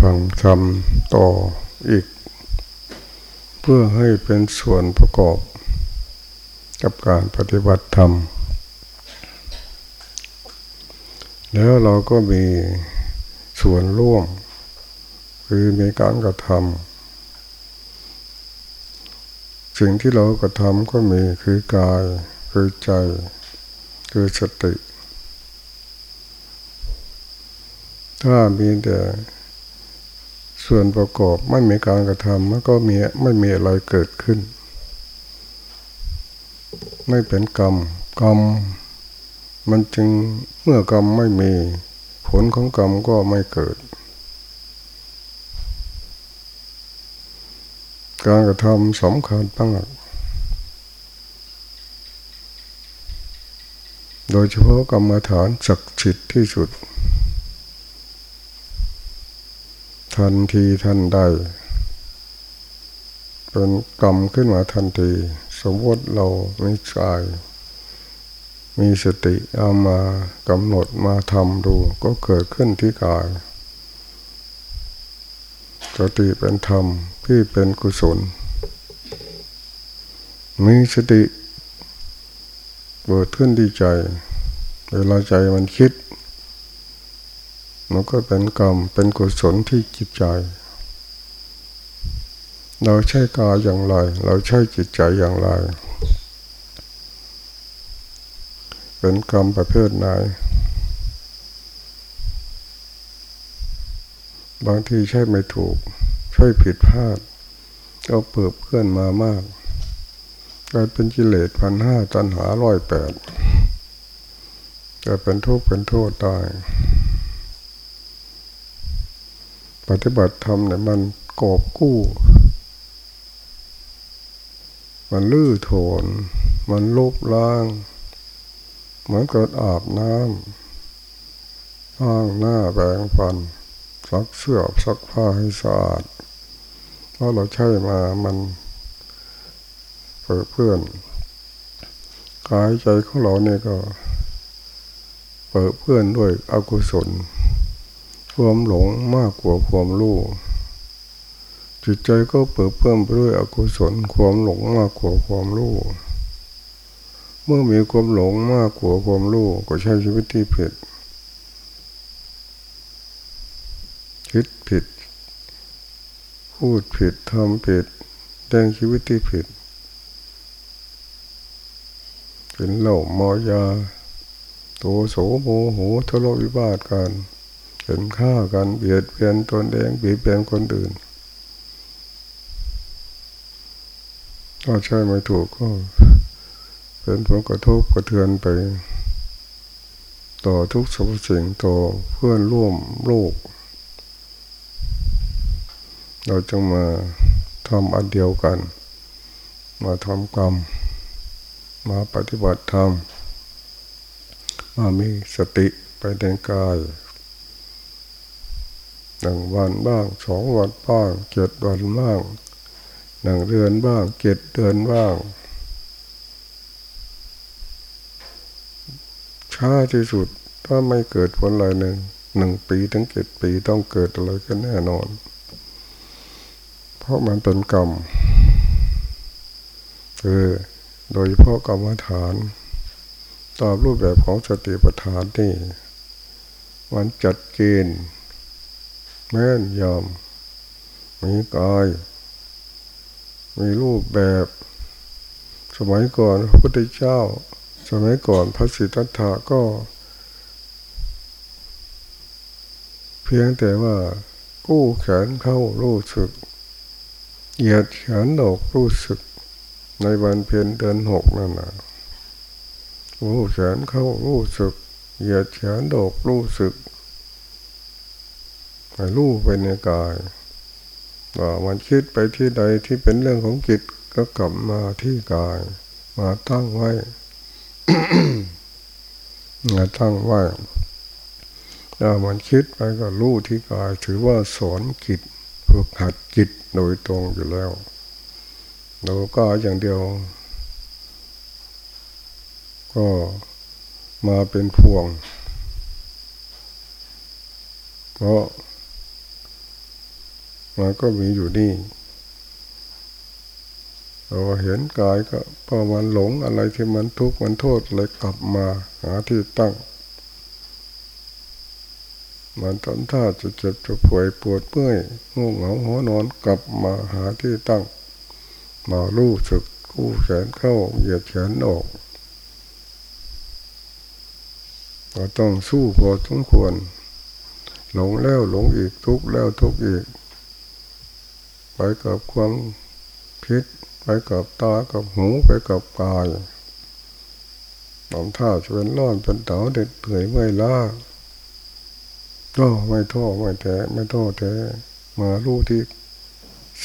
ฟังทำต่ออีก เพื่อให้เป็นส่วนประกอบ กับการปฏิบัติธรรม แล้วเราก็มีส่วนร่วม คือมีการกระทำสิ่งที่เรากระทำก็มีคือกายคือใจ คือสติ ถ้ามีแต่ ส่วนประกอบไม่มีการกระทำมันก็มีไม่มีอะไรเกิดขึ้น ไม่เป็นกรรมกรรม มันจึงเมื่อกรรมไม่มี ผลของกรรมก็ไม่เกิด การกระทำสำคัญมากโดยเฉพาะกรรมฐานศักดิ์สิทธิ์ที่สุด ทันทีทันใดเป็นกรรมขึ้นมาทันที สมมติเราไม่กายมีสติเอามากำหนดมาทำดู ก็เกิดขึ้นที่กาย สติเป็นธรรมที่เป็นกุศล มีสติเกิดขึ้นที่ใจ เวลาใจมันคิด มันก็เป็นกรรมเป็นกุศลที่จิตใจ เราใช้กายอย่างไร เราใช้จิตใจอย่างไร เป็นกรรมประเภทไหน บางทีใช่ไม่ถูก ใช่ผิดพลาดก็เปิดเพื่อนมามากกลายเป็นกิเลสพันห้าตันหาร้อยแปดจะเป็นทุกข์เป็นโทษตาย ปฏิบัติธรรมเนี่ยมันกอบกู้ มันลื้อโถนมันลบล้าง เหมือนกับอาบน้ำล้างหน้าแปรงฟันซักเสื้อซักผ้าให้สะอาดเพราะเราใช้มามันเปิดเพื่อนกายใจของเราเนี่ยก็เปิดเพื่อนด้วยอกุศล ความหลงมากกว่าความรู้จิตใจก็เปิดเพิ่มไปด้วยอกุศลความหลงมากกว่าความรู้เมื่อมีความหลงมากกว่าความรู้ก็ใช้ชีวิตที่ผิดคิดผิด พูดผิดทำผิดแดงชีวิตที่ผิดเป็นเหล่ามอยา โตโสโมโหทะเลาะวิวาทกัน นฆ่ากันเบียดเบียนตนเองเบียดเบียนคนอื่นถ้าใช่ไม่ถูกก็เป็นผลกระทบกระเทือนไป ต่อทุกสรรพสิ่งต่อเพื่อนร่วมโลก เราจึงมาทำอันเดียวกัน มาทำกรรม มาปฏิบัติธรรมมามีสติไปในกาย หนึ่งวันบ้างสองวันบ้างเจ็ดวันบ้างหนึ่งเดือนบ้างเจ็ดเดือนบ้างช้าที่สุดถ้าไม่เกิดผลอะไรหนึ่งหนึ่งปีถึงเจ็ดปีต้องเกิดอะไรกันแน่นอน เพราะมันเป็นกรรมคือโดยเฉพาะกรรมฐาน ตามรูปแบบของสติปัฏฐานนี่มันจัดเกณฑ์ แม่นยำมีกาย มีรูปแบบ สมัยก่อนพระพุทธเจ้า สมัยก่อนพระสิทธัตถะก็ เพียงแต่ว่ากู้แขนเข้ารู้สึกเหยียดแขนออกรู้สึก ในวันเพียนเดือนหกนั่นนะรู้แขนเข้ารู้สึกเหยียดแขนออกรู้สึก รู้ไปในกายว่ามันคิดไปที่ใดที่เป็นเรื่องของจิตก็กลับมาที่กาย มาตั้งไว้มาตั้งไว้ถ้ามันคิดไปก็รู้ที่กาย ถือว่าสอนจิตฝึกหัดจิตโดยตรงอยู่แล้วเราก็อย่างเดียว ก็มาเป็นพวงเพราะ มันก็มีอยู่นี่เราเห็นกายก็พอมันหลงอะไรที่มันทุกข์มันโทษเลยกลับมาหาที่ตั้ง มันตอนท่าจะเจ็บจะป่วยปวดเมื่อยง่วงเหงาหัวนอนกลับมาหาที่ตั้ง มาลู่สึกกู้แขนเข้าเหยียดแขนออกเราต้องสู้พอสมควร หลงแล้วหลงอีกทุกแล้วทุกอีก ไปกับความพิษไปกับตากับหูไปกับกายบางท่าจะเป็นร้อนเป็นเต๋าเด็ดเปื่อยไม่ล้าก็ไม่ท้อไม่แท้ไม่ท้อแท้มารู้ที่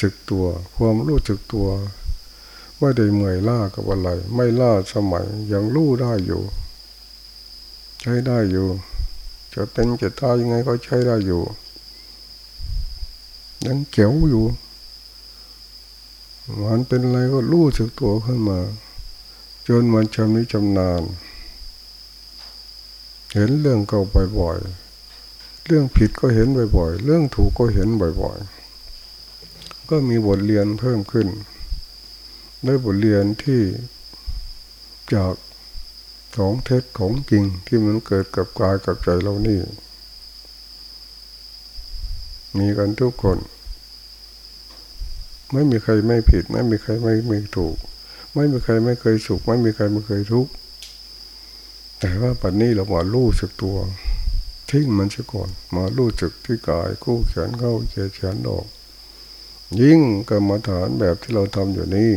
สึกตัว ความรู้สึกตัวไม่ได้เมื่อยล้ากับอะไร ไม่ล้าสมัยยังรู้ได้อยู่ ใช้ได้อยู่ จะเป็นจะตายยังไงก็ใช้ได้อยู่ ยังเก๋วอยู่ มันเป็นอะไรก็รู้สึกตัวขึ้นมา จนมันชำนิชำนาญ เห็นเรื่องเก่าบ่อยๆ เรื่องผิดก็เห็นบ่อยๆ เรื่องถูกก็เห็นบ่อยๆ ก็มีบทเรียนเพิ่มขึ้น ได้บทเรียนที่จากของเท็จของจริงที่มันเกิดกับกายกับใจเรานี่ มีกันทุกคน ไม่มีใครไม่ผิด ไม่มีใครไม่ไม่ถูก ไม่มีใครไม่เคยสุข ไม่มีใครไม่เคยทุกข์แต่ว่าปัจนี้เรามาลู่สึกตัวทิ้งมันเสียก่อนมาลู่สึกที่กายคู่แขนเข้าเฉยแขนออก ยิ่งกรรมฐานแบบที่เราทำอยู่นี้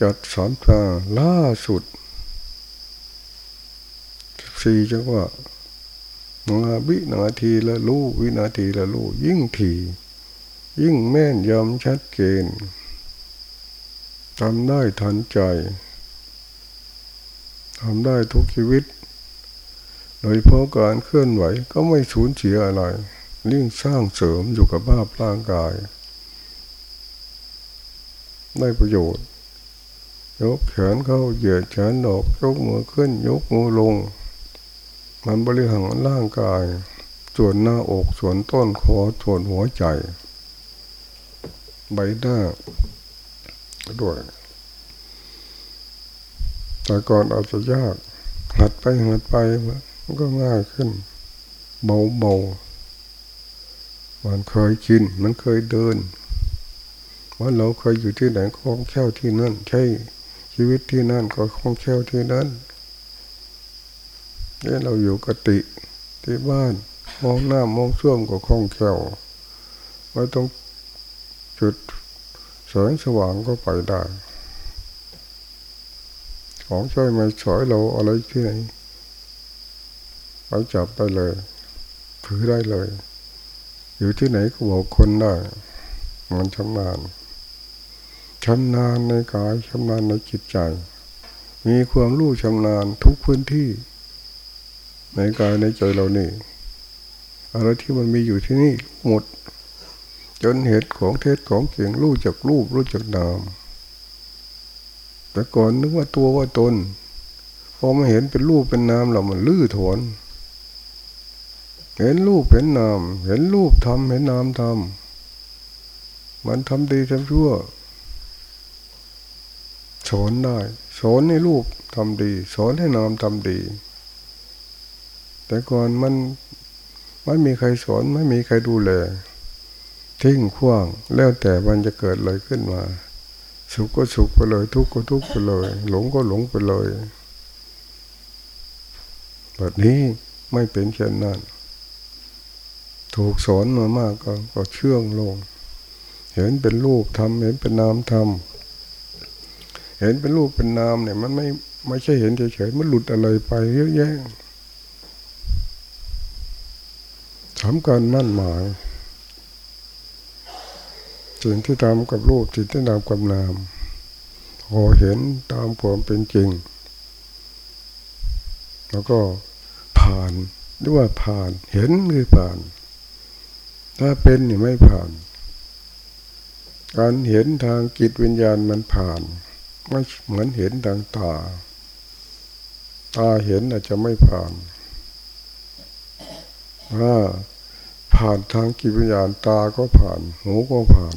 จัดสอนพาล่าสุดสี่จังว่านาวินาทีละลู่วินาทีละลู่ยิ่งถี่ ยิ่งแม่นยำชัดเจนทำได้ทันใจทำได้ทุกชีวิต โดยเพราะการเคลื่อนไหวก็ไม่สูญเสียอะไรลิ่งสร้างเสริมอยู่กับภาพร่างกาย ได้ประโยชน์ ยกแขนเข้าเหยียดแขนออกยกมือขึ้น ยกมือลง มันบริหารร่างกาย ส่วนหน้าอกส่วนต้นคอส่วนหัวใจ ใบหน้าด้วย แต่ก่อนอาจจะยาก หัดไปหัดไปมันก็ง่ายขึ้น เบาเบามันเคยกิน มันเคยเดินว่าเราเคยอยู่ที่ไหนคล่องแคล่วที่นั่น ใช่ชีวิตที่นั่นก็คล่องแคล่วที่นั่นนี่เราอยู่กติที่บ้านมองหน้ามองช่วมก็คล่องแคล่วไม่ต้อง จุดแสงสว่างก็ไปได้ ของช่วยมาสอยเราอะไรที่ไหนไปจับได้เลยถือได้เลย อยู่ที่ไหนก็บอกคนได้ มันชำนาญชำนาญในกายชำนาญในจิตใจ มีความรู้ชำนาญทุกพื้นที่ ในกายในใจเรานี่อะไรที่มันมีอยู่ที่นี่หมด จนเหตุของเทศของเก่งรู้จักรูปรู้จักนามแต่ก่อนนึกว่าตัวว่าตนพอมาเห็นเป็นรูปเป็นนามเรามันลื้อถอนเห็นรูปเห็นนาม เห็นรูปทำเห็นนามทำมันทำดีทำชั่วสอนได้สอนให้รูปทำดีสอนให้นามทำดี แต่ก่อนมันไม่มีใครสอนไม่มีใครดูแล ทิ้งขว้างแล้วแต่มันจะเกิดอะไรขึ้นมา สุขก็สุขไปเลย ทุกข์ก็ทุกข์ไปเลย หลงก็หลงไปเลยแบบนี้ไม่เป็นเช่นนั้น ถูกสอนมามากก็ก็เชื่องลง เห็นเป็นรูปทำเห็นเป็นนามทำเห็นเป็นรูปเป็นนามเนี่ย มันไม่ไม่ใช่เห็นเฉยๆมันหลุดอะไรไปเยอะแยะทำการมั่นหมาย สิ่งที่ทำกับรูปสิ่งที่ทำกับนามพอเห็นตามความเป็นจริง แล้วก็ผ่านหรือว่าผ่านเห็นหรือผ่าน ถ้าเป็นนี่ไม่ผ่าน การเห็นทางจิตวิญญาณมันผ่านไม่เหมือนเห็นทางตา ตาเห็นอาจจะไม่ผ่านถ้าผ่านทางกิจวิญญาณตาก็ผ่าน หูก็ผ่าน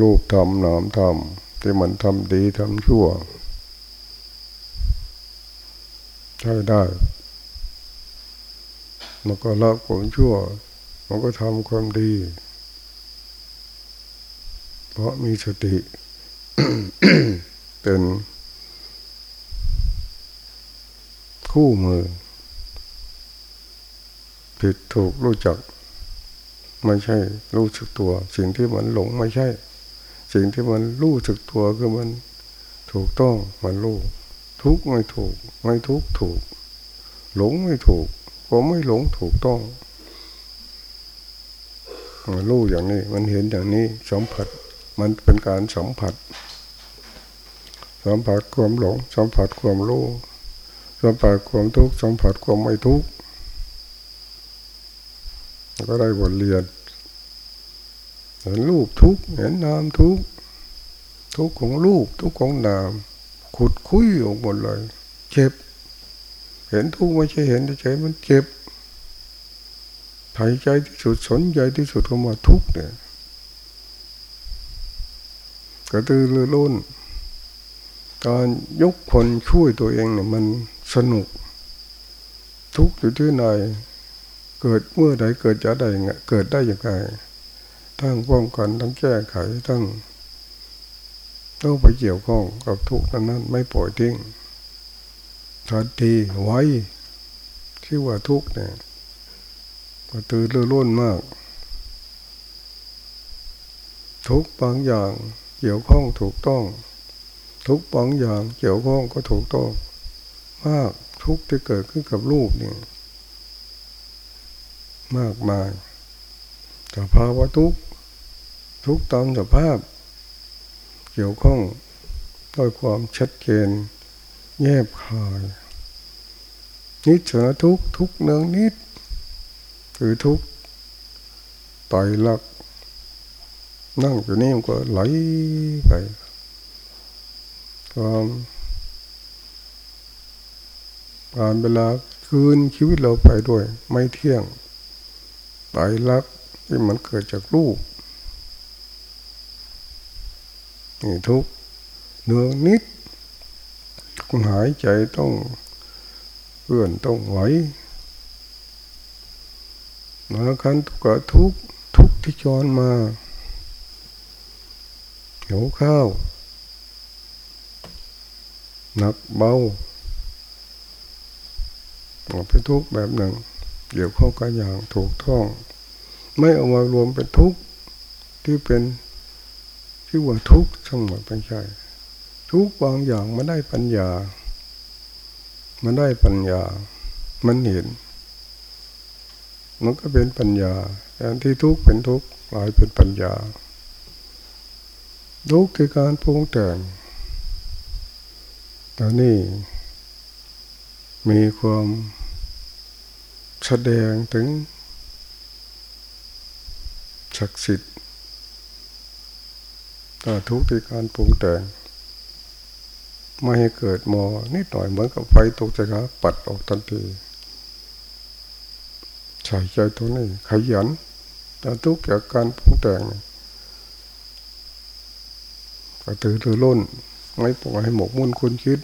รูปทำนามทำที่มันทำดีทำชั่วใช่ได้ มันก็ละความชั่ว มันก็ทำความดี เพราะมีสติ เป็นคู่มือ ผิดถูกรู้จัก ไม่ใช่รู้สึกตัว สิ่งที่มันหลงไม่ใช่ สิ่งที่มันรู้สึกตัวคือมันถูกต้องมันรู้ทุกไม่ถูก ไม่ทุกถูก หลงไม่ถูกก็ไม่หลงถูกต้องมันรู้อย่างนี้ มันเห็นอย่างนี้สัมผัส มันเป็นการสัมผัส สัมผัสความหลง สัมผัสความรู้สัมผัสความทุกข์สัมผัสความไม่ทุกข์ก็ได้บทเรียน ห็นรูปทุกเห็นนามทุกทุกของรูปทุกของนาม ขุดคุยออกหมดเลย เจ็บ เห็นทุกไม่ใช่เห็นเฉยมันเจ็บถ่ายใจที่สุดสนใจที่สุดก็มาทุกเนี่ยกระตือรือร้นการยกคนช่วยตัวเองเนี่ยมันสนุก ทุกอยู่ที่ไหนเกิดเมื่อใดเกิดจะได้เกิดได้อย่างไร ทั้งป้องกันทั้งแก้ไขทั้งต้องไปเกี่ยวข้องกับทุกนั้นนั้นไม่ปล่อยทิ้งทันทีไว้ที่ว่าทุกเนี่ยก็ตื่นเรื่อร้นมาก ทุกบางอย่างเกี่ยวข้องถูกต้อง ทุกบางอย่างเกี่ยวข้องก็ถูกต้อง มากทุกที่เกิดขึ้นกับรูปเนี่ยมากมายสภาวะทุก ทุกตามสภาพ เกี่ยวข้องด้วยความชัดเจนแยบคายนิสนทุกทุกเนืองนิดคือทุกไตลัก นั่งอยู่นี่มันก็ไหลไปความผ่านเวลาคืนชีวิตเราไปด้วย ไม่เที่ยงตายรักที่มันเกิดจากรูปนี่ ทุกเนื้อนิดต้องหายใจต้องเพื่อนต้องไหวมาคันทุกข์ทุกทุกที่จอนมาหิวข้าวหนักเบาเป็นทุกข์แบบหนึ่งเกี่ยวข้องกันอย่างถูกต้อง ไม่เอามารวมเป็นทุกข์ที่เป็น ที่ว่าทุกข์ทั้งหมดเป็นใช่ ทุกบางอย่างมันได้ปัญญา มันได้ปัญญา มันเห็น มันก็เป็นปัญญาแทนที่ทุกข์เป็นทุกข์กลายเป็นปัญญา ทุกข์คือการปรุงแต่งตอนนี้มีความแสดงถึงศักดิ์สิทธิ์ ต่ทุกที่การปรุงแต่งไม่ให้เกิดมอนิดหน่อยเหมือนกับไฟตกใจครับปัดออกทันทีใส่ใจตรงนี้ขยัน แต่ทุกจากการปรุงแต่งกระตือรือร้นไม่ปล่อยให้หมกมุ่นคุณคิด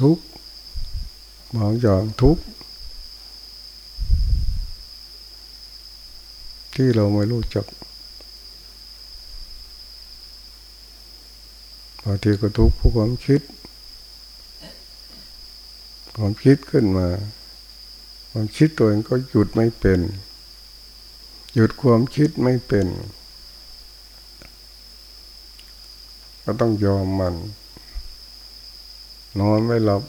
ทุกบางอย่างทุก ที่เราไม่รู้จักบางทีก็ทุกข์เพราะความคิด ความคิดขึ้นมา ความคิดตัวเองก็หยุดไม่เป็น หยุดความคิดไม่เป็น ก็ต้องยอมมัน นอนไม่หลับ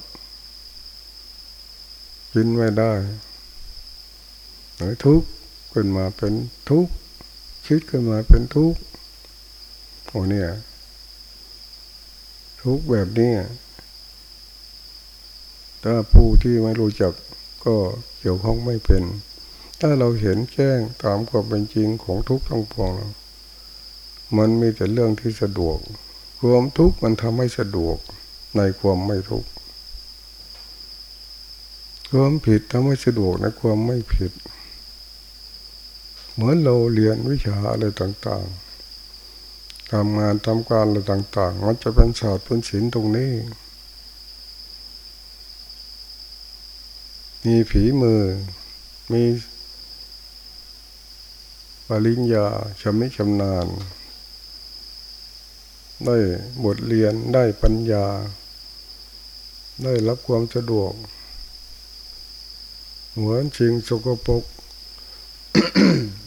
กินไม่ได้หรือทุกข์ ขึ้นมาเป็นทุกข์คิดขึ้นมาเป็นทุกข์โอ้เนี่ย ทุกข์แบบนี้ถ้าผู้ที่ไม่รู้จักก็เกี่ยวข้องไม่เป็น ถ้าเราเห็นแจ้งตามความเป็นจริงของทุกข์ทั้งปวงมันมีแต่เรื่องที่สะดวก ความทุกข์มันทำให้สะดวกในความไม่ทุกข์ความผิดทำให้สะดวกในความไม่ผิด เหมือนเราเรียนวิชาอะไรต่างๆทำงานทำการอะไรต่าง ๆ มันจะเป็นศาสตร์เป็นศิลป์ตรงนี้ มีผีมือ มีปริญญาชำนิชำนาญ ได้บทเรียนได้ปัญญา ได้รับความสะดวก เหมือนชิงสกปรก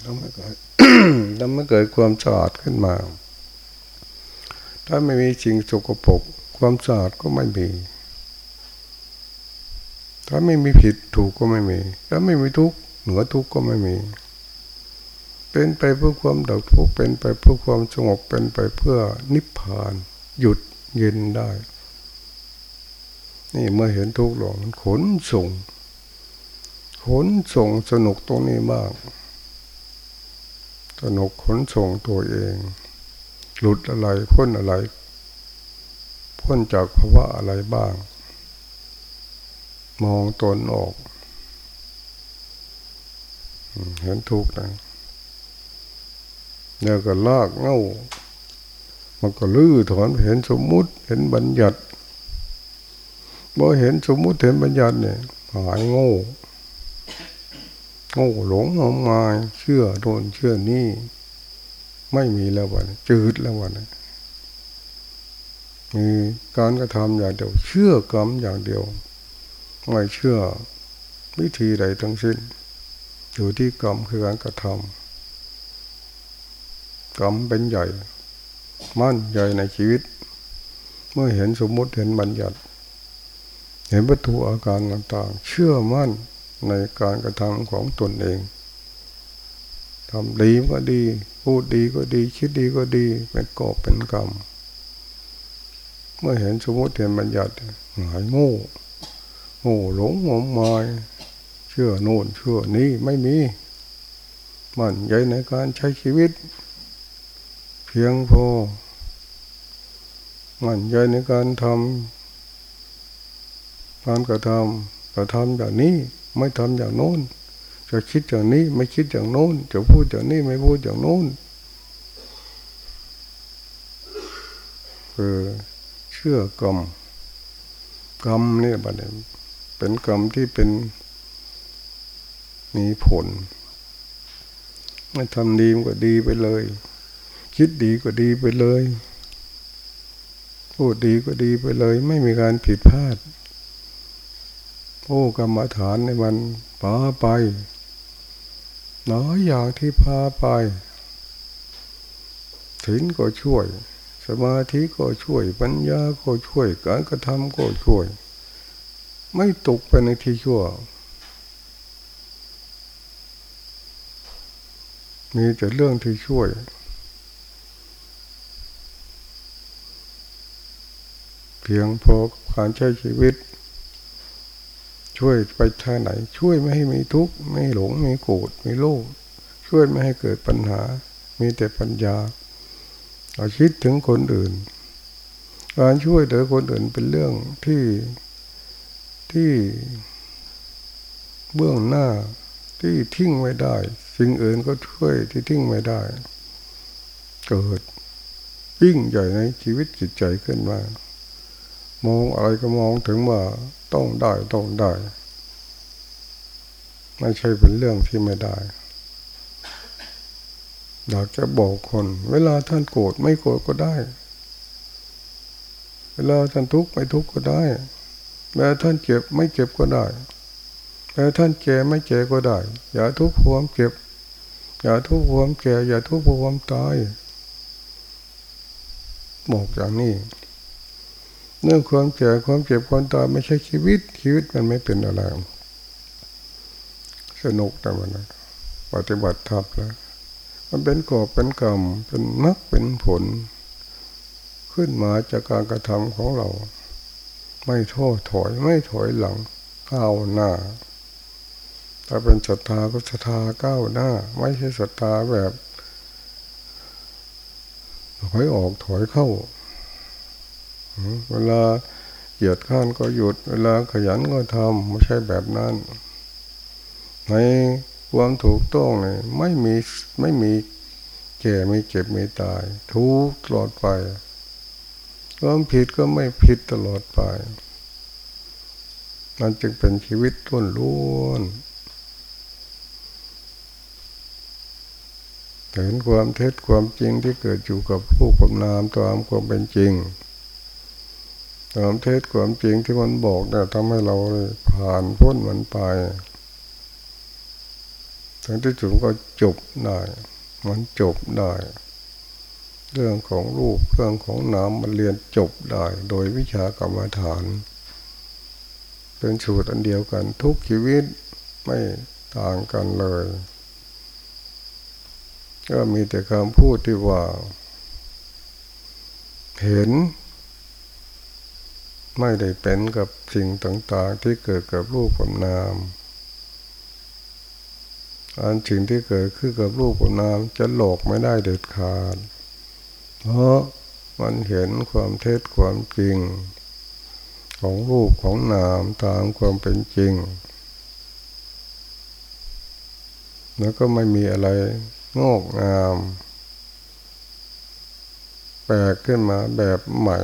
ทำให้เกิดทำให้เกิดความสะอาดขึ้นมา ถ้าไม่มีชิงสกปรกความสะอาดก็ไม่มี ถ้าไม่มีผิดถูกก็ไม่มี ถ้าไม่มีทุกข์เหนือทุกข์ก็ไม่มี เป็นไปเพื่อความดับทุกข์เป็นไปเพื่อความสงบเป็นไปเพื่อนิพพาน หยุดเย็นได้ นี่เมื่อเห็นทุกข์หลงขนส่งขนส่งสนุกตรงนี้มาก สนุกขนส่งตัวเอง หลุดอะไรพ้นอะไร พ้นจากภาวะอะไรบ้าง มองตนออกเห็นทุกข์นะเนี่ยก็ลากเง่ามันก็ลื้อถอนเห็นสมมุติเห็นบัญญัติพอเห็นสมมุติเห็นบัญญัติเนี่ยหายโง่ ง่หลงงมงายเชื่อโดนเชื่อนี่ ไม่มีแล้ววันจืดแล้ววันมีการกระทำอย่างเดียว เชื่อกรรมอย่างเดียว ไม่เชื่อวิธีใดทั้งสิ้น อยู่ที่กรรมคือการกระทำกรรมเป็นใหญ่ มั่นใหญ่ในชีวิต เมื่อเห็นสมมติเห็นบัญญัติ เห็นวัตถุอาการต่างๆ เชื่อมั่น ในการกระทำของตนเองทำดีก็ดี พูดดีก็ดี คิดดีก็ดี เป็นกอบเป็นกรรม เมื่อเห็นสมมติเห็นบัญญัติหายโง่โง่หลงงมงาย เชื่อโน่นเชื่อนี้ไม่มี มันใหญ่ในการใช้ชีวิต เพียงพอ มันใหญ่ในการทำการกระทำกระทำแบบนี้ ไม่ทำอย่างโน้น จะคิดอย่างนี้ไม่คิดอย่างโน้น จะพูดอย่างนี้ไม่พูดอย่างโน้นคือเชื่อกรรมกรรมเนี่ยบัดนี้เป็นกรรมที่เป็นมีผลไม่ทำดีก็ดีไปเลย คิดดีก็ดีไปเลย พูดดีก็ดีไปเลย ไม่มีการผิดพลาด ผู้กรรมฐานในมันพาไปน้อยอย่างที่พาไปถินก็ช่วย สมาธิก็ช่วย ปัญญาก็ช่วย การกระทำก็ช่วย ไม่ตกไปในที่ชั่ว มีแต่เรื่องที่ช่วยเพียงพอการใช้ชีวิต ช่วยไปทางไหน ช่วยไม่ให้มีทุกข์ไม่หลงไม่โกรธไม่โลภช่วยไม่ให้เกิดปัญหา มีแต่ปัญญาเราคิดถึงคนอื่น การช่วยเหลือคนอื่นเป็นเรื่องที่ที่เบื้องหน้าที่ทิ้งไม่ได้ สิ่งอื่นก็ช่วยที่ทิ้งไม่ได้ เกิดยิ่งใหญ่ในชีวิตจิตใจขึ้นมา มองอะไรก็มองถึงว่าต้องได้ต้องได้ ไม่ใช่เป็นเรื่องที่ไม่ได้ อยากจะบอกคน เวลาท่านโกรธไม่โกรธก็ได้ เวลาท่านทุกข์ไม่ทุกข์ก็ได้แม้ท่านเจ็บไม่เจ็บก็ได้แม้ท่านแก่ไม่แก่ก็ได้ อย่าทุกข์ความเจ็บ อย่าทุกข์ความแก่อย่าทุกข์ความตายบอกอย่างนี้ เรื่องความแก่ความเจ็บความตายไม่ใช่ชีวิต ชีวิตมันไม่เป็นอะไร สนุกแต่มันปฏิบัติทับแล้ว มันเป็นกอบเป็นกรรมเป็นมรรคเป็นผล ขึ้นมาจากการกระทำของเรา ไม่ท้อถอยไม่ถอยหลังก้าวหน้าถ้าเป็นศรัทธาก็ศรัทธาก้าวหน้า ไม่ใช่ศรัทธาแบบถอยออกถอยเข้า เวลาเกียดข้านก็หยุด เวลาขยันก็ทำไม่ใช่แบบนั้น ในความถูกต้องเนี่ยไม่มีไม่มีแก่ไม่เจ็บไม่ตาย ทุกตลอดไปความผิดก็ไม่ผิดตลอดไปมันจึงเป็นชีวิตล้วนล้วนเห็นความเท็จความจริงที่เกิดอยู่กับผู้กับนามตามความเป็นจริง ความเท็จความจริงที่มันบอกเนี่ยทำให้เราผ่านพ้นมันไปถึงที่สุดก็จบได้ มันจบได้ เรื่องของรูปเรื่องของนามมันเรียนจบได้ โดยวิชากรรมฐาน เป็นสูตรอันเดียวกัน ทุกชีวิตไม่ต่างกันเลย ก็มีแต่คำพูดที่ว่า เห็น ไม่ได้เป็นกับสิ่งต่างๆ ที่เกิดกับรูปกับนามอันสิ่งที่เกิดขึ้นกับรูปกับนามจะหลอกไม่ได้เด็ดขาด เพราะมันเห็นความเท็จความจริง ของรูปของนามตามความเป็นจริง แล้วก็ไม่มีอะไรงอกงาม แปลกขึ้นมาแบบใหม่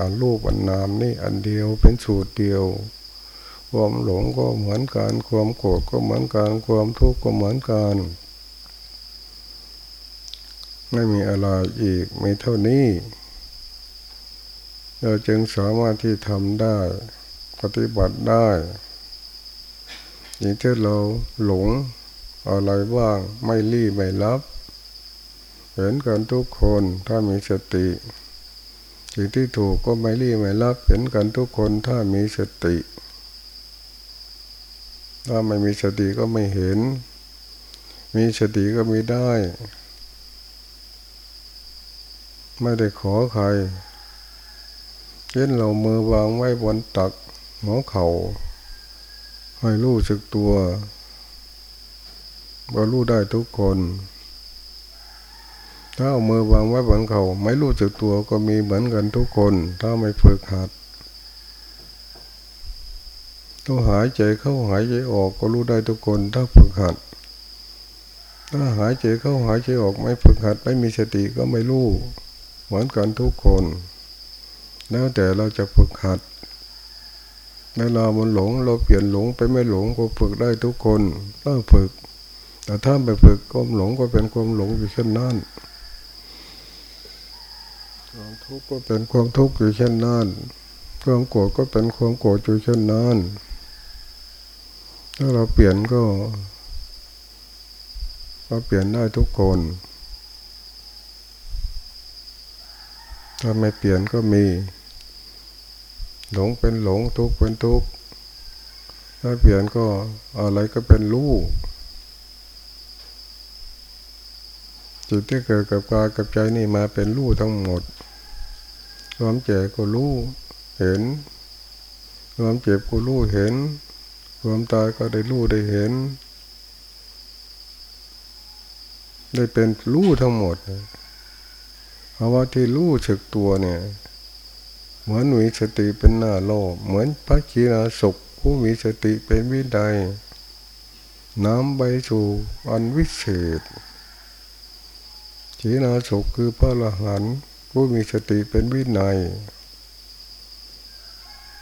อันรูปอันนามนี่อันเดียวเป็นสูตรเดียวความหลงก็เหมือนกัน ความโกรธก็เหมือนกันความทุกข์ก็เหมือนกันไม่มีอะไรอีกมีเท่านี้ เราจึงสามารถที่ทำได้ ปฏิบัติได้อย่างที่เราหลงอะไรบ้าง ไม่รีบไม่รับ เห็นกันทุกคนถ้ามีสติ สิ่งที่ถูกก็ไม่รีไม่รับเห็นกันทุกคนถ้ามีสติ ถ้าไม่มีสติก็ไม่เห็น มีสติก็มีได้ ไม่ได้ขอใครเช่นเรามือวางไว้บนตักหัวเขา่าให้รู้สึกตัวก็รู้ได้ทุกคน ถ้าเอามือวางไว้บนเขาไม่รู้สึกตัวก็มีเหมือนกันทุกคน ถ้าไม่ฝึกหัดต้องหายใจเข้าหายใจออกก็รู้ได้ทุกคน ถ้าฝึกหัด ถ้าหายใจเข้าหายใจออกไม่ฝึกหัดไม่มีสติก็ไม่รู้เหมือนกันทุกคน แล้วแต่เราจะฝึกหัดเวลามันหลงเราเปลี่ยนหลงไปไม่หลงก็ฝึกได้ทุกคนต้องฝึก แต่ถ้าไปฝึกความหลงก็เป็นความหลงอยู่เช่นนั้น ความทุกข์ก็เป็นความทุกข์อยู่เช่นนั้น ความโกรธก็เป็นความโกรธอยู่เช่นนั้น ถ้าเราเปลี่ยนก็เราเปลี่ยนได้ทุกคน ถ้าไม่เปลี่ยนก็มี หลงเป็นหลงทุกข์เป็นทุกข์ ถ้าเปลี่ยนก็อะไรก็เป็นรู้จิตที่เกิดกับกายกับใจนี่มาเป็นรู้ทั้งหมด ความเจ็บก็รู้เห็น ความเจ็บก็รู้เห็น ความตายก็ได้รู้ได้เห็น ได้เป็นรู้ทั้งหมดเพราะว่าที่รู้สึกตัวเนี่ย เหมือนมีสติเป็นหน้าโลก เหมือนพระชีนาสุขผู้มีสติเป็นวิไดน้ำใบสู่อันวิเศษขีนาสุขคือพระละหัน ผู้มีสติเป็นวินัย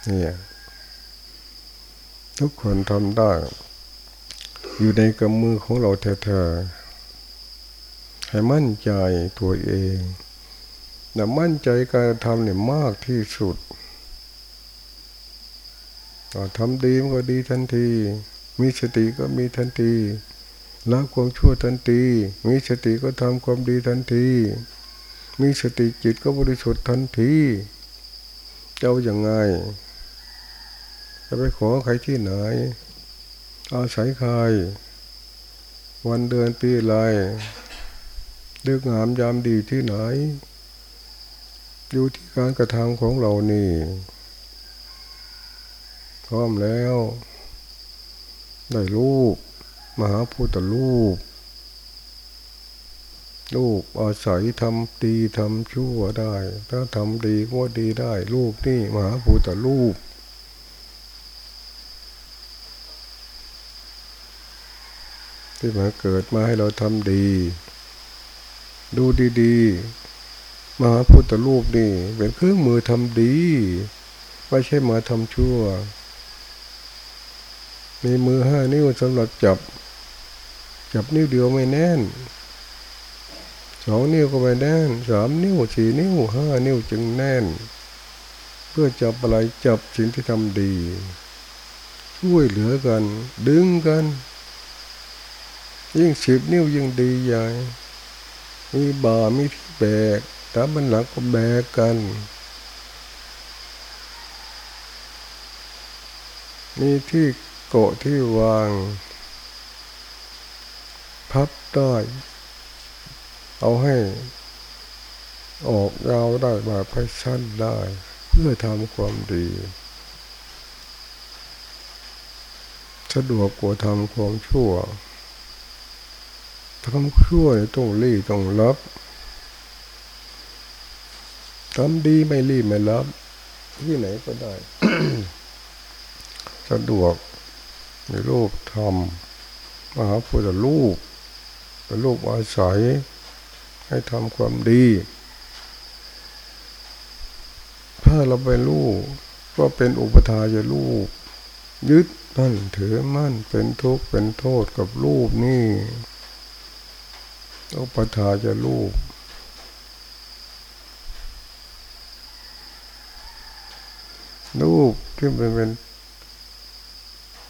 เนี่ยทุกคนทำได้ อยู่ในกำมือของเราแท้ๆให้มั่นใจตัวเองแต่มั่นใจการทำเนี่ยมากที่สุดทำดีมันก็ดีทันที มีสติก็มีทันทีละความชั่วทันที มีสติก็ทำความดีทันที มีสติจิตก็บริสุทธิ์ทันทีเจ้าอย่างไง จะไปขอใครที่ไหน อาศัยใคร วันเดือนปีอะไรเลือกงามยามดีที่ไหน อยู่ที่การกระทำของเรานี่พร้อมแล้ว ได้รูป มหาพุทธรูป ลูกอาศัยทำดีทำชั่วได้ ถ้าทำดีก็ดีได้ ลูกนี่มหาภูตลูกที่มาเกิดมาให้เราทำดี ดูดีๆมหาพุทธรูปนี่เป็นเครื่องมือทำดีไม่ใช่มาทำชั่ว มีมือห้านิ้วสำหรับจับ จับนิ้วเดียวไม่แน่น องนิ้วก็ไม่แน่นสามนิ้วสี่นิ้วห้านิ้วจึงแน่น เพื่อจับอะไรจับสิ่งที่ทำดี ช่วยเหลือกัน ดึงกัน ยิ่งสิบนิ้วยิ่งดีใหญ่มีบ่ามีที่แบกถ้ามันหลังก็แบกกัน มีที่เกาะที่วาง พับได้ เอาให้ ออกยาวได้มาไปสั้นได้ เพื่อทำความดี สะดวกกว่าทำความชั่วทำชั่วต้องรีต้องรับทำดีไม่รีไม่รับ ที่ไหนก็ได้ สะดวกในรูปทำมหาพุทธรูปเป็นรูปอาศัย ให้ทำความดี ถ้าเราไปรู้ก็เป็นอุปทายรูป ยึดมั่นถือมั่นเป็นทุกข์เป็นโทษกับรูปนี่อุปทาจะรูปรูปที่มันเป็น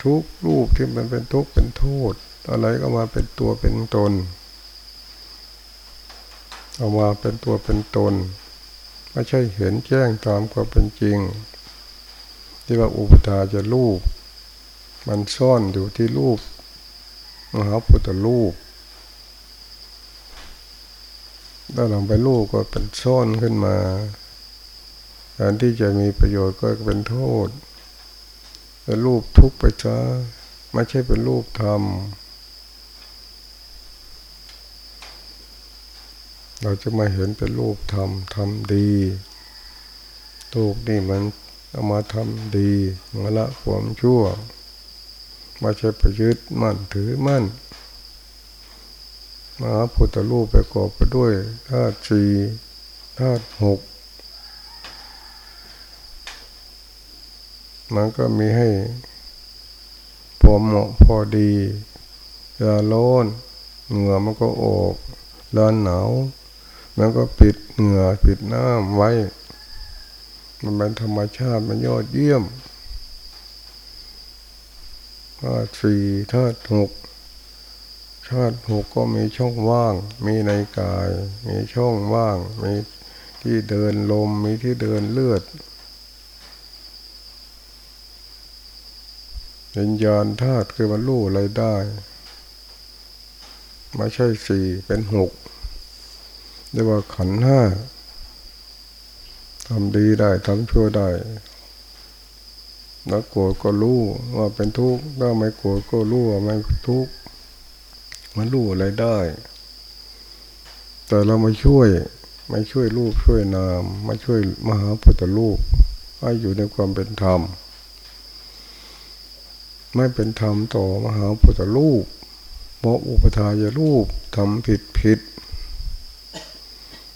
ทุกรูปที่มันเป็นทุกเป็นโทษ อะไรก็มาเป็นตัวเป็นตน เอามาเป็นตัวเป็นตน ไม่ใช่เห็นแจ้งตามความเป็นจริง ที่ว่าอุปทาจะรูป มันซ่อนอยู่ที่รูปมหาพุทธรูปถ้าลงไปลูกก็เป็นซ่อนขึ้นมาการที่จะมีประโยชน์ก็เป็นโทษเป็นรูปทุกข์ไปจ้าไม่ใช่เป็นรูปธรรม เราจะมาเห็นเป็นรูปธรรมทำดีตูกนี่มันเอามาทำดีมาละความชั่วม่ใช่ประยึดมั่นถือมั่นมาพุทธรูปไปกอบไปด้วยธาตุสีธาตุหกมันก็มีให้พอเหมาะพอดียาร้อนเหงื่อมันก็ออกร้อนหนาว มันก็ปิดเหงื่อปิดน้ำไว้ มันเป็นธรรมชาติมันยอดเยี่ยมธาตุสี่ธาตุหกชาติหกก็มีช่องว่าง มีในกาย มีช่องว่าง มีที่เดินลม มีที่เดินเลือดวิญญาณธาตุคือมันรู้อะไรได้ ไม่ใช่สี่เป็นหก เรียกว่าขันห้าทำดีได้ทำชั่วได้นักโกรธก็รู้ว่าเป็นทุกข์ถ้าไม่โกรธก็รู้ว่าไม่ทุกข์มันรู้อะไรได้ แต่เรามาช่วยไม่ช่วยรูปช่วยนามมาช่วยมหาพุทธรูปให้อยู่ในความเป็นธรรม ไม่เป็นธรรมต่อมหาพุทธรูปเพราะอุปทายรูปทำผิดผิด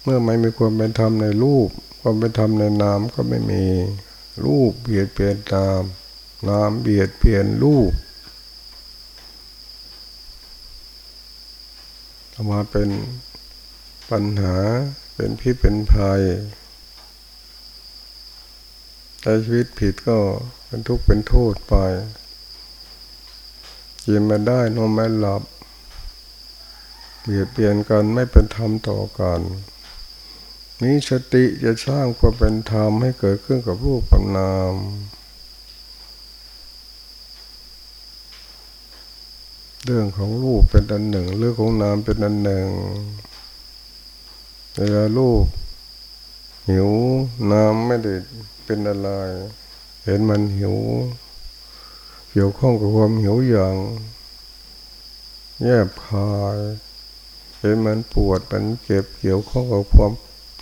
เมื่อไม่มีความเป็นธรรมในรูป ความเป็นธรรมในนามก็ไม่มี รูปเบียดเปลี่ยนนามนามเบียดเปลี่ยนรูปมาเป็นปัญหาเป็นพิษเป็นภัยใช้ชีวิตผิดก็เป็นทุกข์เป็นโทษไปกินมาได้นอนไม่หลับเบียดเบียนกันไม่เป็นธรรมต่อกัน มีสติจะสร้างความเป็นธรรมให้เกิดขึ้นกับรูปกับนามเรื่องของรูปเป็นอันหนึ่ง เรื่องของนามเป็นอันหนึ่งเวลารูปหิวนามไม่ได้เป็นอะไร เห็นมันหิว เกี่ยวข้องกับความหิวอย่าง แยบคาย เห็นมันปวดมันเจ็บเกี่ยวข้องกับความ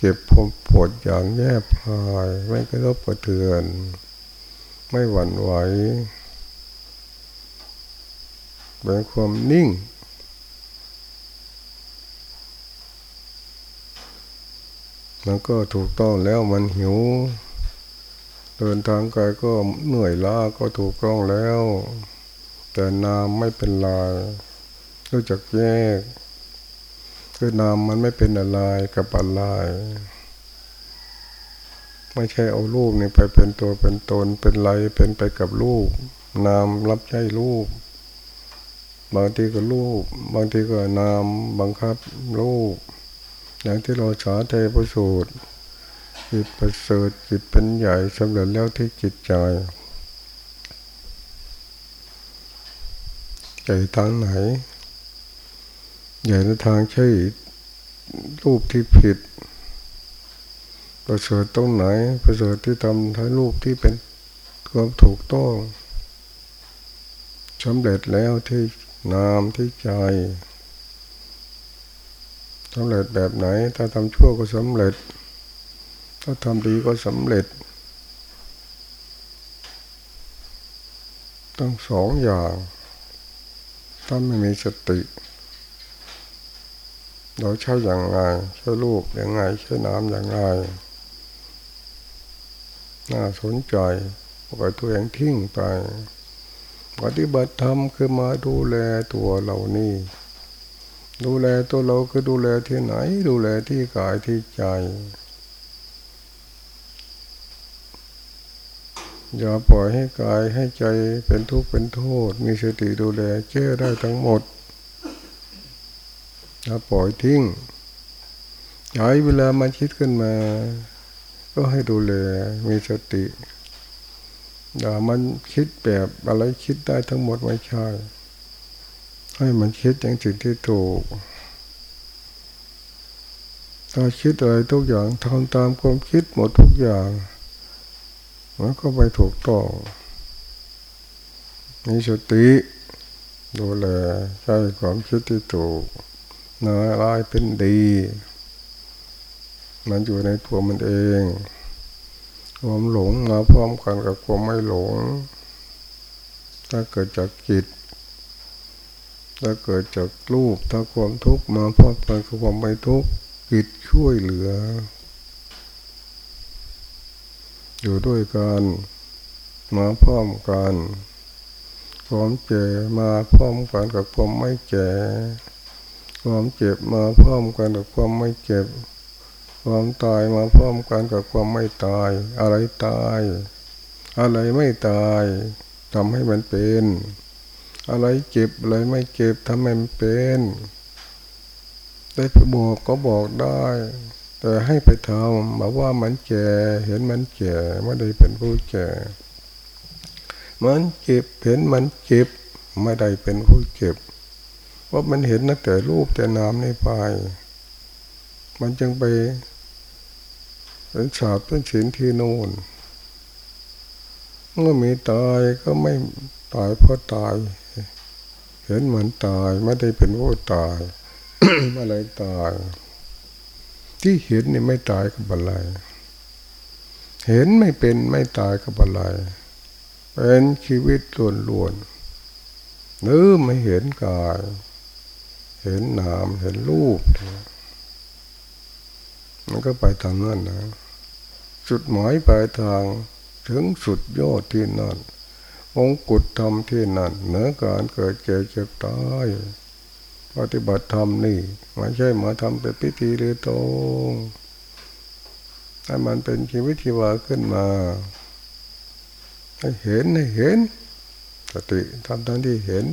เจ็บความปวดอย่างแยบพาย ไม่กระทบกระเทือน ไม่หวั่นไหวเป็นความนิ่ง มันก็ถูกต้องแล้วมันหิว เดินทางไกลก็เหนื่อยล้าก็ถูกต้องแล้ว แต่นามไม่เป็นลายรู้จักแยก คือนามมันไม่เป็นอะไรกับอะไรไม่ใช่เอารูปนี่ไปเป็นตัวเป็นตนเป็นไรเป็นไปกับรูป นามรับใช้รูป บางทีก็รูป บางทีก็นามบังคับรูป อย่างที่เราสาเทประสูตรจิตประเสริฐจิตเป็นใหญ่สำเร็จแล้วที่จิตใจใหญ่ทางไหน ใหญ่ในทางใช่รูปที่ผิด ประเสริฐตรงไหน ประเสริฐที่ทำให้รูปที่เป็นความถูกต้องสำเร็จแล้วที่นามที่ใจสำเร็จแบบไหน ถ้าทำชั่วก็สำเร็จ ถ้าทำดีก็สำเร็จตั้งสองอย่างถ้าไม่มีสติ เราใช้อย่างไรใช้รูปอย่างไงใช้น้ำอย่างไรน่าสนใจปล่อยตัวเองทิ้งไปปฏิบัติธรรมคือมาดูแลตัวเรานี่ดูแลตัวเราคือดูแลที่ไหน ดูแลที่กายที่ใจ อย่าปล่อยให้กายให้ใจเป็นทุกข์เป็นโทษ มีสติดูแลแก้ได้ทั้งหมด อย่าปล่อยทิ้งใช้เวลามาคิดขึ้นมา ก็ให้ดูแลมีสติอย่ามันคิดแบบอะไรคิดได้ทั้งหมดไม่ใช่ให้มันคิดอย่างสิ่งที่ถูกถ้าคิดอะไรทุกอย่างทำตามความคิดหมดทุกอย่างมันก็ไปถูกต้องมีสติดูแลใช้ความคิดที่ถูก น้อยร้ายเป็นดี มันอยู่ในตัวมันเอง ความหลงมาพร้อมกันกับความไม่หลง ถ้าเกิดจากจิต ถ้าเกิดจากรูป ถ้าความทุกข์มาพร้อมกันกับความไม่ทุกข์กิจช่วยเหลือ อยู่ด้วยกันมาพร้อมกันความเจ็บมาพร้อมกันกับความไม่เจ็บ ความเจ็บมาพร้อมกันกับความไม่เจ็บ ความตายมาพร้อมกันกับความไม่ตาย อะไรตาย อะไรไม่ตายทำให้มันเป็น อะไรเจ็บอะไรไม่เจ็บทำไมมันเป็นได้บอกก็บอกได้ แต่ให้ไปทำบอกว่ามันแก่เห็นมันแก่ไม่ได้เป็นผู้แก่มันเจ็บเห็นมันเจ็บไม่ได้เป็นผู้เจ็บ ว่ามันเห็นนักแต่รูปแต่นามในไป มันจึงไปเป็นสาบเป็นศีลที่โน่นเมื่อมีตายก็ไม่ตายเพราะตาย เห็นเหมือนตายไม่ได้เป็นผู้ตายอะไรตาย ที่เห็นนี่ไม่ตายกับอะไร เห็นไม่เป็นไม่ตายกับอะไร เป็นชีวิตล้วนๆหรือไม่เห็นกาย เห็นนาม เห็นรูป มันก็ไปทางนั้นนะจุดหมายปลายทางถึงสุดยอดที่นั่นองกุฎธรรมที่นั่นเหนือการเกิดเจ็บเจ็บตายปฏิบัติธรรมนี่ไม่ใช่มาทำเป็นพิธีหรือตรงให้มันเป็นชีวิตชีวาขึ้นมาให้เห็นให้เห็นสติทำทั้งที่เห็น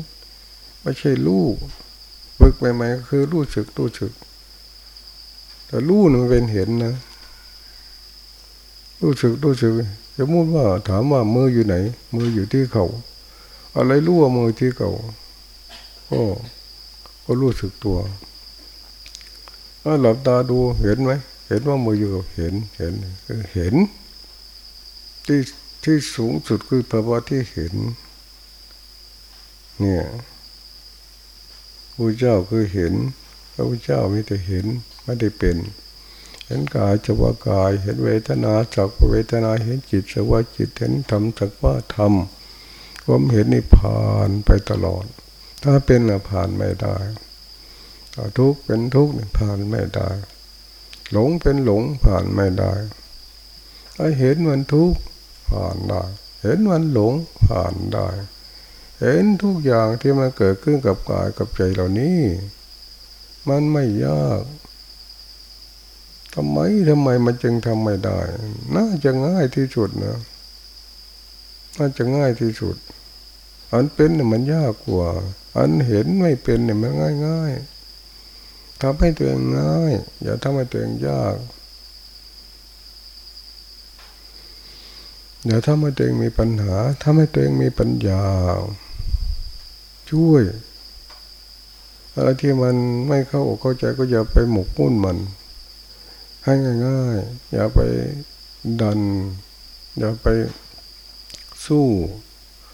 ไม่ใช่รู้ ฝึกใหม่ๆก็คือรู้สึกรู้สึก แต่รู้มันเป็นเห็นนะ รู้สึกรู้สึกสมมติว่าถามว่ามืออยู่ไหน มืออยู่ที่เขาอะไรรู้ว่ามือที่เขาก็ก็รู้สึกตัวถ้าหลับตาดูเห็นไหมเห็นว่ามืออยู่เห็นเห็นเห็น ที่ที่สูงสุดคือภาวะที่เห็น เนี่ย พระเจ้าคือเห็น พระพุทธเจ้ามีแต่เห็นไม่ได้เป็น เห็นกายจะว่ากาย เห็นเวทนาจักเวทนาเห็นจิตจะว่าจิตเห็นธรรมจักว่าธรรมความเห็นนี่ผ่านไปตลอด ถ้าเป็นอะผ่านไม่ได้ทุกเป็นทุกผ่านไม่ได้ หลงเป็นหลงผ่านไม่ได้ถ้าเห็นมันทุกผ่านได้ เห็นมันหลงผ่านได้ เห็นทุกอย่างที่มันเกิดขึ้นกับกายกับใจเหล่านี้ มันไม่ยากทำไมทำไมมันจึงทำไม่ได้ น่าจะง่ายที่สุดนะน่าจะง่ายที่สุด อันเป็นเนี่ยมันยากกว่า อันเห็นไม่เป็นเนี่ยมันง่ายง่ายทำให้ตัวเองง่าย อย่าทำให้ตัวเองยากอย่าทำให้ตัวเองมีปัญหาทำให้ตัวเองมีปัญญา ช่วย อะไรที่มันไม่เข้าอกเข้าใจก็อย่าไปหมกมุ่นมัน ให้ง่ายๆ อย่าไปดัน อย่าไปสู้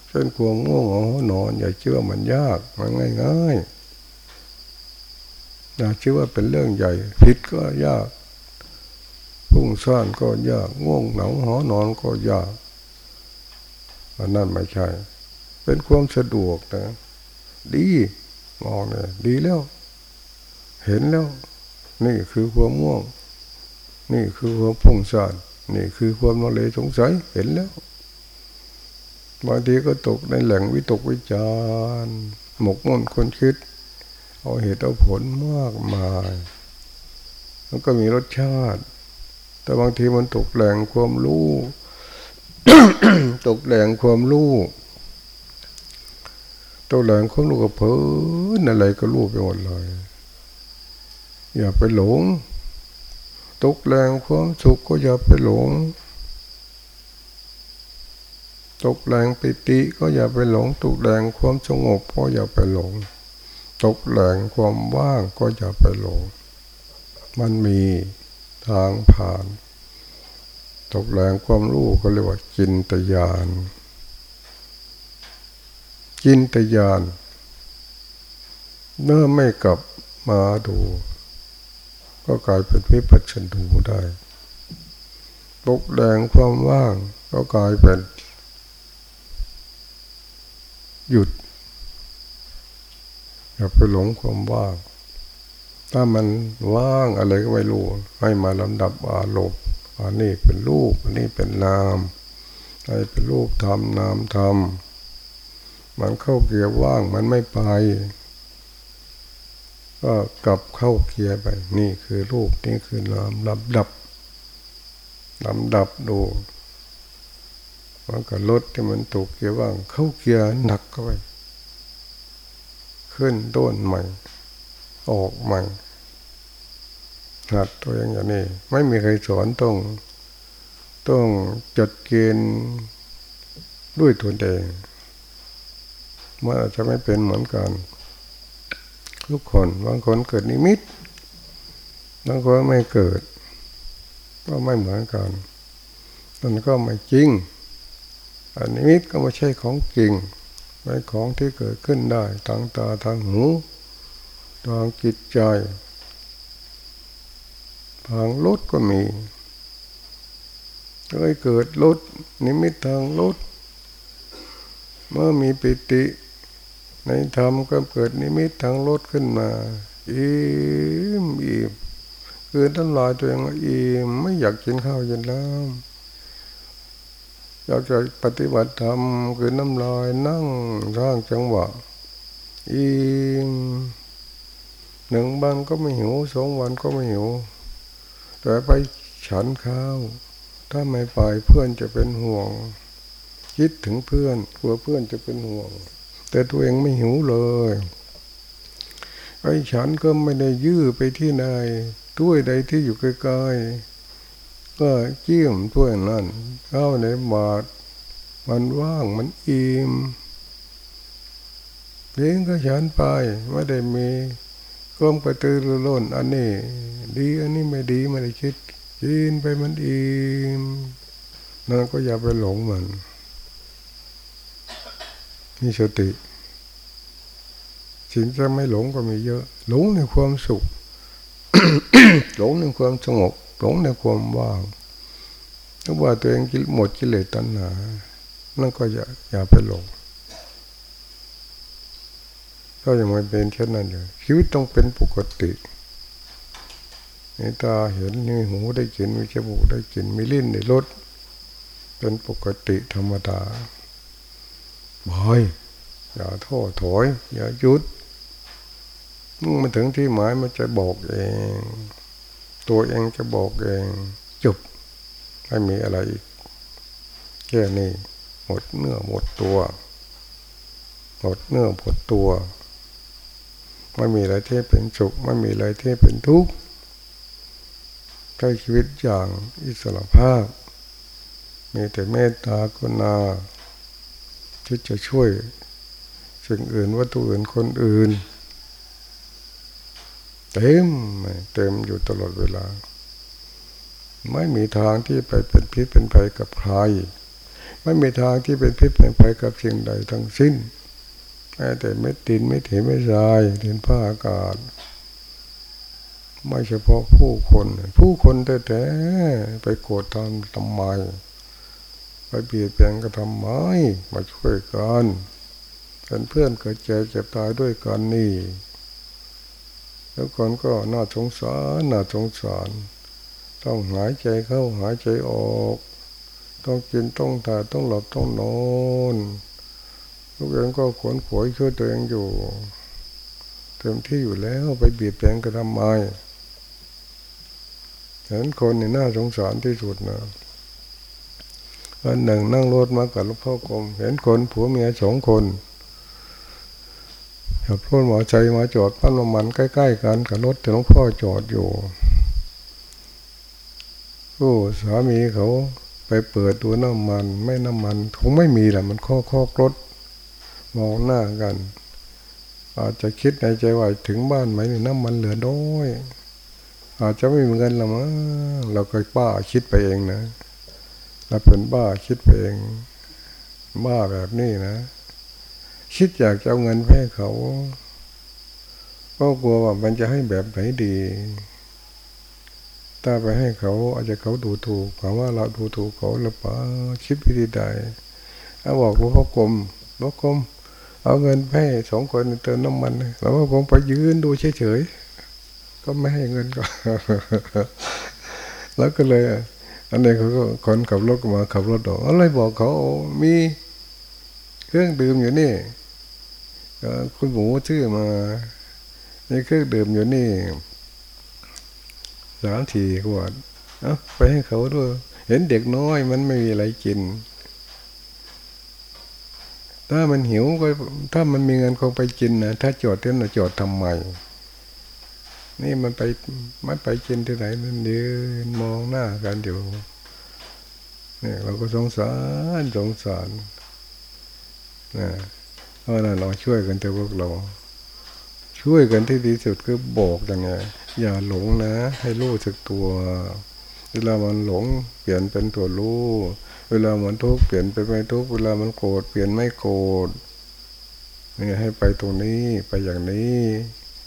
เช่นความง่วงหอนอน อย่าเชื่อมันยากมันง่ายๆอย่าคิดว่าเป็นเรื่องใหญ่ผิดก็ยากพุ่งซ่านก็ยากง่วงหนังหอนอนก็ยากอันนั้นไม่ใช่ เป็นความสะดวกนะ ดีมองเนี่ยดีแล้ว เห็นแล้ว นี่คือความง่วง นี่คือความพุ่งซ่านนี่คือความนอเลสงสัยเห็นแล้วบางทีก็ตกในแหล่งวิตกวิจารหมกมุ่นคนคิด เอาเหตุเอาผลมากมายมันก็มีรสชาติ แต่บางทีมันตกแหล่งความรู้ ตกแหล่งความรู้ ตกแหลงความรู้กับเพิ่อนอะไรก็รู้ไปหมดเลย อย่าไปหลง ตกแหลงความสุขก็อย่าไปหลง ตกแหลงปิติก็อย่าไปหลง ตกแหลงความสงบก็อย่าไปหลง ตกแหลงความว่างก็จะไปหลง มันมีทางผ่าน ตกแหลงความรู้ก็เรียกว่าจินตยาน จินตยานเมื่อไม่กลับมาดู ก็กลายเป็นวิปัสสนูได้ตกแหล่งความว่าง ก็กลายเป็น หยุดอย่าไปหลงความว่าง ถ้ามันว่างอะไรก็ไม่รู้ ให้มาลำดับอารมณ์อันนี้เป็นรูป อันนี้เป็นนามอันนี้เป็นรูปธรรมนามธรรม มันเข้าเกียร์ว่างมันไม่ไป ก็กลับเข้าเกียร์ไป นี่คือรูปนี่คือนามลำดับลำดับดูมันก็รถที่มันตกเกียร์ว่าง เข้าเกียร์หนักเข้าไปขึ้นต้นใหม่ ออกใหม่หัดตัวเองอย่างนี้ ไม่มีใครสอนต้อง ต้องจดเกณฑ์ด้วยตัวเอง มันอาจจะไม่เป็นเหมือนกันทุกคนบางคนเกิดนิมิตบางคนไม่เกิด ก็ไม่เหมือนกันมันก็ไม่จริงอันนิมิตก็ไม่ใช่ของจริงเป็นของที่เกิดขึ้นได้ทางตาทางหูทางจิตใจทางรถก็มีเคยเกิดรถนิมิตทางรถเมื่อมีปิติ ในธรรมก็เกิดนิมิตทางรถขึ้นมาอิ่มอิ่มคือทั้งลายตัวเองอิ่มไม่อยากกินข้าวเย็นแล้วอยากจะปฏิบัติธรรมคือน้ำลายนั่งร่างจังหวะอีหนึ่งวันก็ไม่หิวสองวันก็ไม่หิว แต่ไปฉันข้าว ถ้าไม่ไปเพื่อนจะเป็นห่วง คิดถึงเพื่อนกลัวเพื่อนจะเป็นห่วง แต่ตัวเองไม่หิวเลยไอ้ฉันก็ไม่ได้ยื้อไปที่ไหนด้วยใดที่อยู่ใกล้ๆก็เจี่ยมถ้วยนั่นเข้าในบาทมันว่างมันอิ่มเลี้ยงก็ฉันไปไม่ได้มีก้มกระตือรือร้นอันนี้ ดีอันนี้ไม่ดีไม่ได้คิดกินไปมันอิ่มนั่นก็อย่าไปหลงมัน มีสติสิ่งที่ไม่หลงก็มีเยอะ หลงในความสุข หลงในความสงบ หลงในความว่างถ้าว่าตัวเองหมดกิเลสตัณหา นั่นก็อย่าอย่าไปหลงก็ยังไม่เป็นเช่นนั้นอยู่ชีวิตต้องเป็นปกติมีตาเห็นมีหูได้กินมีจมูกได้กินมีลิ้นได้รสเป็นปกติธรรมดา บอยอย่าโท้อถอย อย่าหยุดมื่อมันถึงที่หมายมันจะบอกเอง ตัวเองจะบอกเองจบไม่มีอะไรอีกแค่นี้หมดเนื้อหมดตัวหมดเนื้อหมดตัวไม่มีอะไรที่เป็นสุขไม่มีอะไรที่เป็นทุกข์ใช้ชีวิตอย่างอิสระภาพ มีแต่เมตตากรุณา ที่จะช่วยสิ่งอื่นวัตถุอื่นคนอื่น เต็มเต็มอยู่ตลอดเวลา ไม่มีทางที่ไปเป็นพิษเป็นภัยกับใคร ไม่มีทางที่เป็นพิษเป็นภัยกับสิ่งใดทั้งสิ้นแม้แต่เม็ดดินไม่เถไม่ทรายดินผ้าอากาศ ไม่เฉพาะผู้คน ผู้คนแต่ไปโกรธทำทำไม เบียดเบียนก็ทำไมมาช่วยกันเป็นเพื่อนเกิดเจ็บเจ็บตายด้วยกันนี่ แล้วคนก็น่าสงสารน่าสงสาร ต้องหายใจเข้าหายใจออก ต้องกินต้องถ่ายต้องหลับต้องนอนลูกเองก็ขวนขวยช่วยตัวเองอยู่ เต็มที่อยู่แล้วไปเบียดเบียนกันทำไมเห็นคนนี่น่าสงสารที่สุดนะ วันหนึ่งนั่งรถมากับหลวงพ่อกรมเห็นคนผัวเมียสองคนขับรถหมอใจมาจอดปั้นน้ำมันใกล้ ๆ กันกับรถที่หลวงพ่อจอดอยู่โอ้สามีเขาไปเปิดดูน้ำมัน ไม่น้ำมันคงไม่มีแหละมันข้อข้อรถมองหน้ากัน อาจจะคิดในใจว่าถึงบ้านไหมน้ำมันเหลือน้อยอาจจะไม่มีเงินละมั้งเราก็บ้าคิดไปเองนะ เราเป็นบ้าคิดไปเองบ้าแบบนี้นะ คิดอยากจะเอาเงินให้เขาก็กลัวว่ามันจะให้แบบไหนดี ถ้าไปให้เขาอาจจะเขาดูถูกเขาว่าเราดูถูกเขาหรือเปล่าคิดวิธีใดถ้าบอกหลวงพ่อกรมหลวงพ่อกรมเอาเงินให้สองคนเติมน้ำมันแล้วก็ผมไปยืนดูเฉยๆก็ไม่ให้เงินก็ แล้วก็เลย อันนี้เขาก็คนขับรถมาขับรถออกอะไรบอกเขามีเครื่องดื่มอยู่นี่คุณหมูชื่อมามีเครื่องดื่มอยู่นี่สามทีขวดเอาไปให้เขาด้วย เห็นเด็กน้อยมันไม่มีอะไรกิน ถ้ามันหิวก็ถ้ามันมีเงินคงไปกินนะถ้าจอดเต้นจอดทำไม นี่มันไปมันไปกินที่ไหนมันเดินมองหน้ากันอยู่เนี่ยเราก็สงสารสงสารนะเพราะนั้นเราช่วยกันแต่พวกเรา ช่วยกันที่ดีสุดคือบอกอย่างไงอย่าหลงนะ ให้รู้สึกตัว เวลามันหลง เปลี่ยนเป็นตัวรู้เวลามันทุกข์เปลี่ยนไปไม่ทุกข์เวลามันโกรธเปลี่ยนไม่โกรธนี่ให้ไปตรงนี้ไปอย่างนี้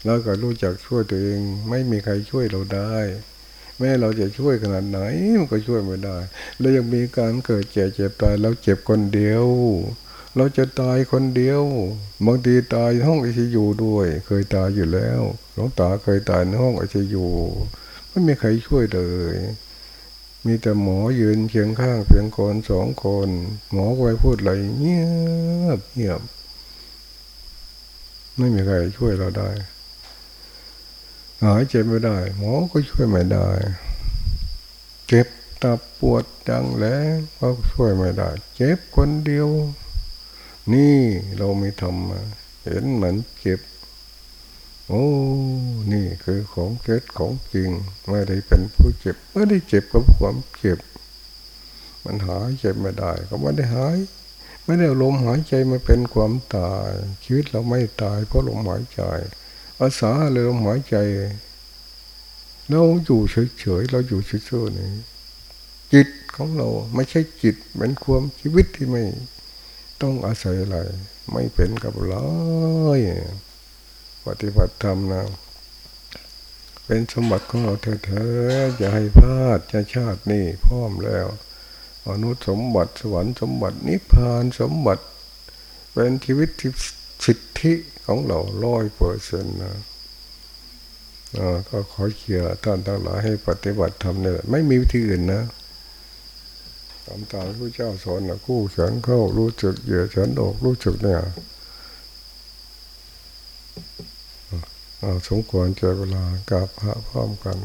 แล้วก็รู้จักช่วยตัวเอง ไม่มีใครช่วยเราได้ แม้เราจะช่วยขนาดไหนมันก็ช่วยไม่ได้ แล้วยังมีการเกิดเจ็บเจ็บตายเราเจ็บคนเดียว เราจะตายคนเดียวบางทีตายห้องไอซียูด้วย เคยตายอยู่แล้วหลวงตาเคยตายในห้องไอซียูไม่มีใครช่วยเลยมีแต่หมอยืนเคียงข้างเพียงคนสองคน หมอก็ไปพูดอะไรเงียบเงียบ ไม่มีใครช่วยเราได้ หายเจ็บไม่ได้ หมอก็ช่วยไม่ได้ เจ็บตับปวดจังแล้วก็ช่วยไม่ได้ เจ็บคนเดียว นี่เราไม่ทำมเห็นเหมือนเจ็บ โอ้ นี่คือของเกิดของจริงไม่ได้เป็นผู้เจ็บไม่ได้เจ็บกับความเจ็บ มันหายเจ็บไม่ได้ ก็ไม่ได้หาย ไม่ได้ลมหายใจมาเป็นความตาย ชีวิตเราไม่ตายเพราะลมหายใจ อาสาเลยลมหายใจ เราอยู่เฉยๆเราอยู่เฉยๆนี่จิตของเราไม่ใช่จิตเป็นความชีวิตที่ไม่ต้องอาศัยอะไร ไม่เป็นกับเราปฏิบัติธรรมนะเป็นสมบัติของเราแท้ๆอย่าให้พลาดจะชาตินี้พร้อมแล้วมนุสมบัติสวรรค์สมบัตินิพพานสมบัติ เป็นชีวิตที่สิทธิ ของเราร้อยเปอร์เซ็นต์นะก็ขอเขียท่านทั้งหลายให้ปฏิบัติธรรมเนี่ยไม่มีวิธีอื่นนะตามตามพระเจ้าสอนนะคู่ฉันเข้ารู้จักเหยื่อฉันออกรู้จักเนี่ยสมควรเจอเวลากับพระพร้อมกัน